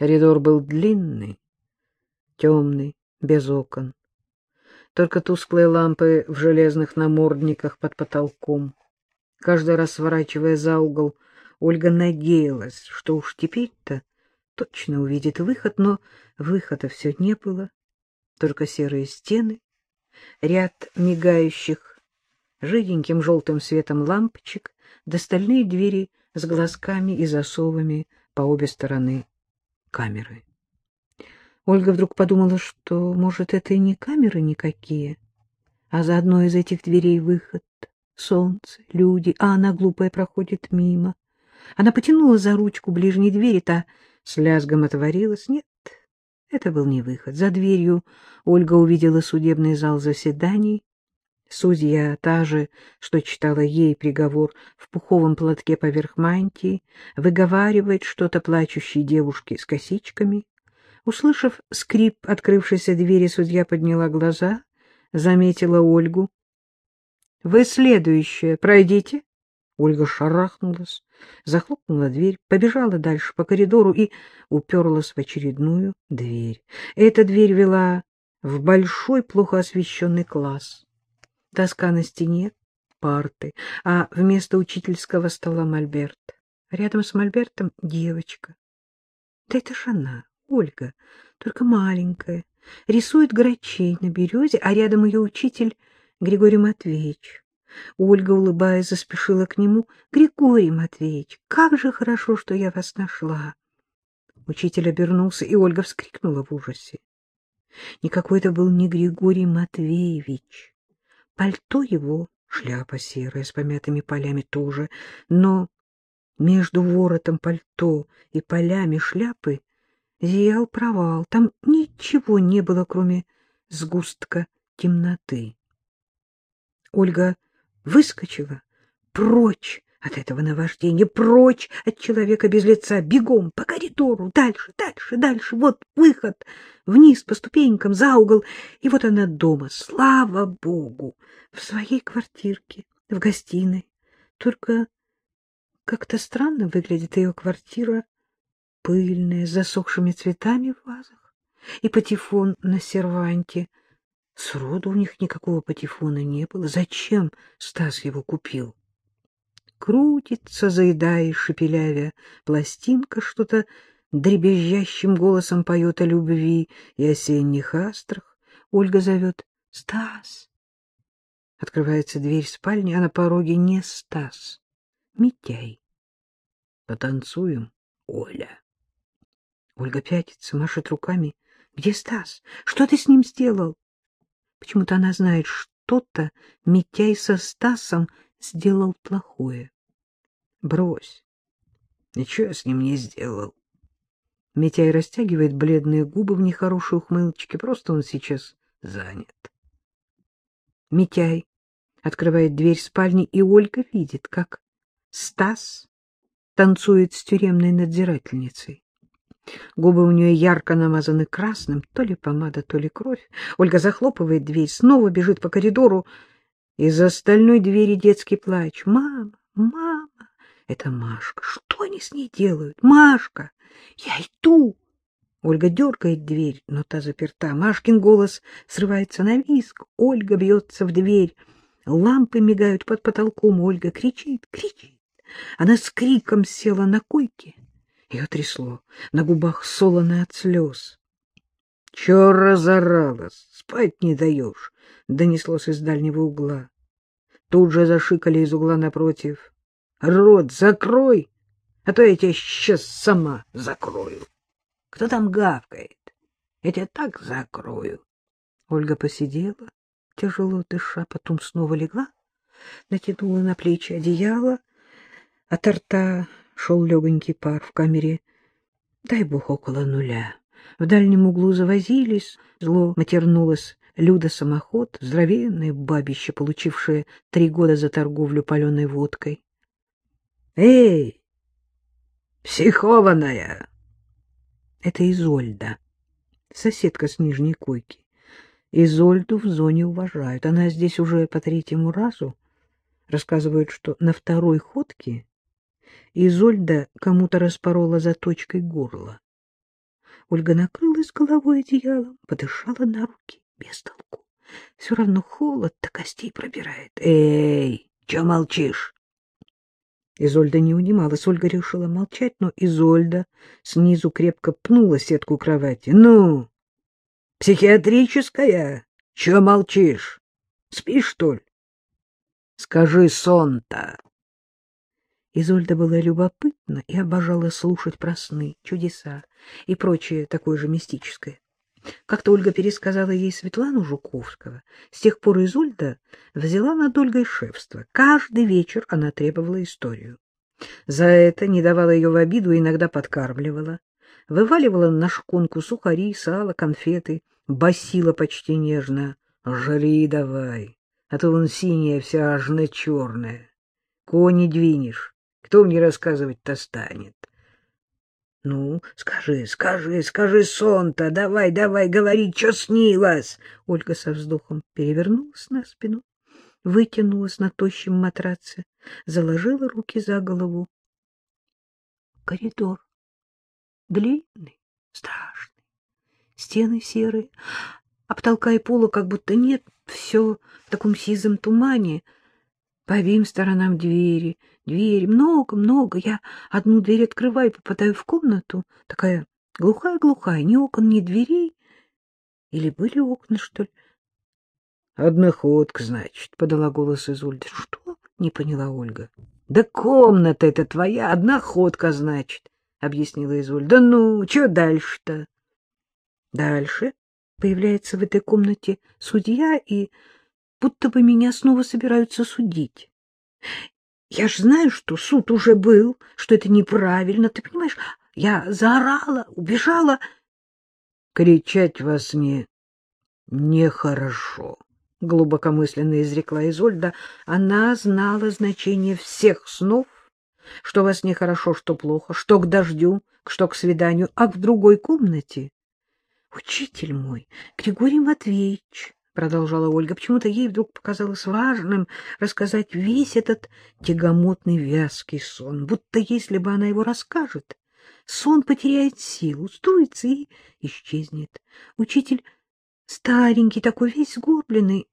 Коридор был длинный, темный, без окон. Только тусклые лампы в железных намордниках под потолком. Каждый раз сворачивая за угол, Ольга надеялась, что уж теперь-то точно увидит выход, но выхода все не было. Только серые стены, ряд мигающих жиденьким желтым светом лампочек, до стальные двери с глазками и засовами по обе стороны камеры. Ольга вдруг подумала, что, может, это и не камеры никакие, а за одной из этих дверей выход, солнце, люди, а она, глупая, проходит мимо. Она потянула за ручку ближней двери, та с лязгом отворилась. Нет, это был не выход. За дверью Ольга увидела судебный зал заседаний. Судья, та же, что читала ей приговор в пуховом платке поверх мантии, выговаривает что-то плачущей девушке с косичками. Услышав скрип открывшейся двери, судья подняла глаза, заметила Ольгу. — Вы следующая, пройдите. Ольга шарахнулась, захлопнула дверь, побежала дальше по коридору и уперлась в очередную дверь. Эта дверь вела в большой, плохо освещенный класс. Доска на стене, парты, а вместо учительского стола мольберт. Рядом с мольбертом девочка. Да это ж она. Ольга, только маленькая, рисует грачей на березе, а рядом ее учитель Григорий Матвеевич. Ольга, улыбаясь, заспешила к нему. — Григорий Матвеевич, как же хорошо, что я вас нашла! Учитель обернулся, и Ольга вскрикнула в ужасе. Никакой это был не Григорий Матвеевич. Пальто его, шляпа серая, с помятыми полями тоже, но между воротом пальто и полями шляпы зиял провал. Там ничего не было, кроме сгустка темноты. Ольга выскочила прочь от этого наваждения, прочь от человека без лица, бегом по коридору, дальше, дальше, дальше, вот выход, вниз по ступенькам, за угол, и вот она дома, слава богу, в своей квартирке, в гостиной. Только как-то странно выглядит ее квартира, пыльная, с засохшими цветами в вазах, и патефон на серванте. Сроду у них никакого патефона не было. Зачем Стас его купил? Крутится, заедая шепелявя, пластинка что-то дребезжащим голосом поет о любви и осенних астрах. Ольга зовет «Стас!». Открывается дверь спальни, а на пороге не Стас, Митяй. «Потанцуем, Оля?» Ольга пятится, машет руками. Где Стас? Что ты с ним сделал? Почему-то она знает, что-то Митяй со Стасом сделал плохое. Брось. Ничего я с ним не сделал. Митяй растягивает бледные губы в нехорошей ухмылочке. Просто он сейчас занят. Митяй открывает дверь спальни, и Ольга видит, как Стас танцует с тюремной надзирательницей. Губы у нее ярко намазаны красным, то ли помада, то ли кровь. Ольга захлопывает дверь, снова бежит по коридору. Из остальной двери детский плач. «Мама! Мама!» Это Машка. Что они с ней делают? Машка! Я иду! Ольга дергает дверь, но та заперта. Машкин голос срывается на виск. Ольга бьется в дверь. Лампы мигают под потолком. Ольга кричит, кричит. Она с криком села на койке. Ее трясло, на губах солоно от слез. — Чё разоралась? Спать не даешь? — донеслось из дальнего угла. Тут же зашикали из угла напротив. — Рот закрой, а то я тебя сейчас сама закрою. Кто там гавкает? Я тебя так закрою. Ольга посидела, тяжело дыша, потом снова легла, натянула на плечи одеяло, от рта шел легонький пар в камере, дай бог, около нуля. В дальнем углу завозились, зло матернулось Люда-самоход, здоровенное бабище, получившее три года за торговлю паленой водкой. — Эй, психованная! Это Изольда, соседка с нижней койки. Изольду в зоне уважают. Она здесь уже по третьему разу. Рассказывают, что на второй ходке Изольда кому-то распорола заточкой горло. Ольга накрылась головой одеялом, подышала на руки, без толку. Все равно холод до костей пробирает. Эй, че молчишь? Изольда не унималась. Ольга решила молчать, но Изольда снизу крепко пнула сетку кровати. — Ну, психиатрическая? Че молчишь? Спишь, что ли? Скажи сон-то. Изольда была любопытна и обожала слушать про сны, чудеса и прочее такое же мистическое. Как-то Ольга пересказала ей Светлану Жуковского. С тех пор Изольда взяла над Ольгой шефство. Каждый вечер она требовала историю. За это не давала ее в обиду иногда подкармливала. Вываливала на шконку сухари, сало, конфеты, басила почти нежно. — Жри давай, а то вон синяя вся аж на черная. Кони двинешь, кто мне рассказывать-то станет? — Ну, скажи, скажи, скажи, сон-то, давай, давай, говори, что снилось? Ольга со вздохом перевернулась на спину, вытянулась на тощем матраце, заложила руки за голову. Коридор длинный, страшный, стены серые, а потолка и пола как будто нет, все в таком сизом тумане — по обеим сторонам двери, двери, много-много. Я одну дверь открываю и попадаю в комнату. Такая глухая-глухая, ни окон, ни дверей. Или были окна, что ли? — Одноходка, значит, — подала голос Изольда. — Что? — не поняла Ольга. — Да комната это твоя, одноходка, значит, — объяснила Изольда. — Да ну, что дальше-то? Дальше появляется в этой комнате судья и будто бы меня снова собираются судить. Я ж знаю, что суд уже был, что это неправильно, ты понимаешь? Я заорала, убежала. Кричать во сне нехорошо, — глубокомысленно изрекла Изольда. Она знала значение всех снов, что во сне хорошо, что плохо, что к дождю, что к свиданию, а в другой комнате. Учитель мой, Григорий Матвеевич, — продолжала Ольга. Почему-то ей вдруг показалось важным рассказать весь этот тягомотный вязкий сон, будто если бы она его расскажет, сон потеряет силу, стуется и исчезнет. Учитель старенький, такой весь сгорбленный,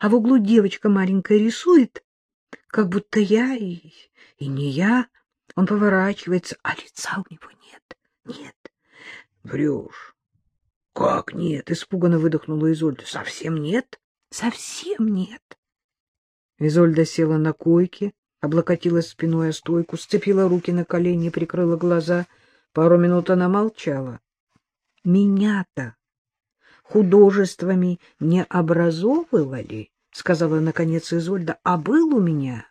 а в углу девочка маленькая рисует, как будто я и, и не я. Он поворачивается, а лица у него нет, нет. Врешь. — Как нет? — испуганно выдохнула Изольда. — Совсем нет? — Совсем нет. Изольда села на койке, облокотилась спиной о стойку, сцепила руки на колени, прикрыла глаза. Пару минут она молчала. — Меня-то художествами не образовывали, — сказала наконец Изольда, — а был у меня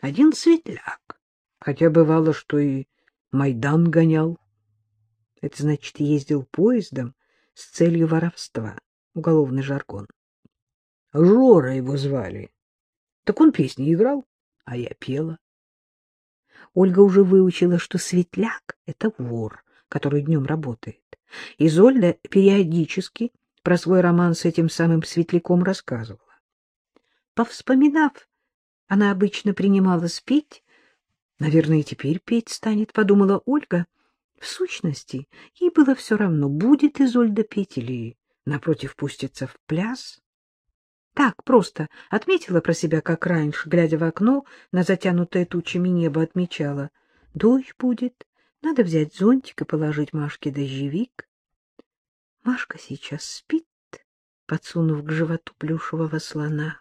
один светляк. Хотя бывало, что и Майдан гонял. Это значит, ездил поездом с целью воровства. Уголовный жаргон. Жора его звали. Так он песни играл, а я пела. Ольга уже выучила, что светляк — это вор, который днем работает. Изольда периодически про свой роман с этим самым светляком рассказывала. Повспоминав, она обычно принималась петь. Наверное, и теперь петь станет, — подумала Ольга, в сущности, ей было все равно, будет Изольда петь или, напротив, пуститься в пляс. Так просто отметила про себя, как раньше, глядя в окно, на затянутое тучами небо отмечала. Дождь будет, надо взять зонтик и положить Машке дождевик. Машка сейчас спит, подсунув к животу плюшевого слона.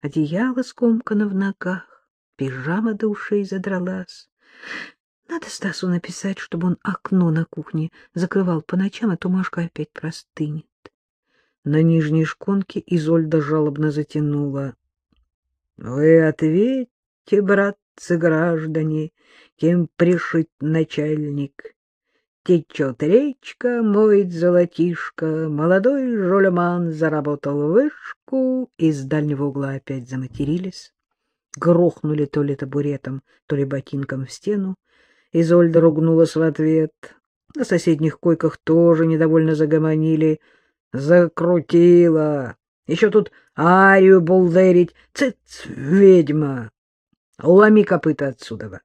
Одеяло скомкано в ногах, пижама до ушей задралась. Надо Стасу написать, чтобы он окно на кухне закрывал по ночам, а то Машка опять простынет. На нижней шконке Изольда жалобно затянула. — Вы ответьте, братцы-граждане, кем пришит начальник. Течет речка, моет золотишко, молодой жолеман заработал вышку, из дальнего угла опять заматерились. Грохнули то ли табуретом, то ли ботинком в стену. Изольда ругнулась в ответ. На соседних койках тоже недовольно загомонили. Закрутила. Еще тут арию булдерить. Цыц, ведьма. Ломи копыта отсюда.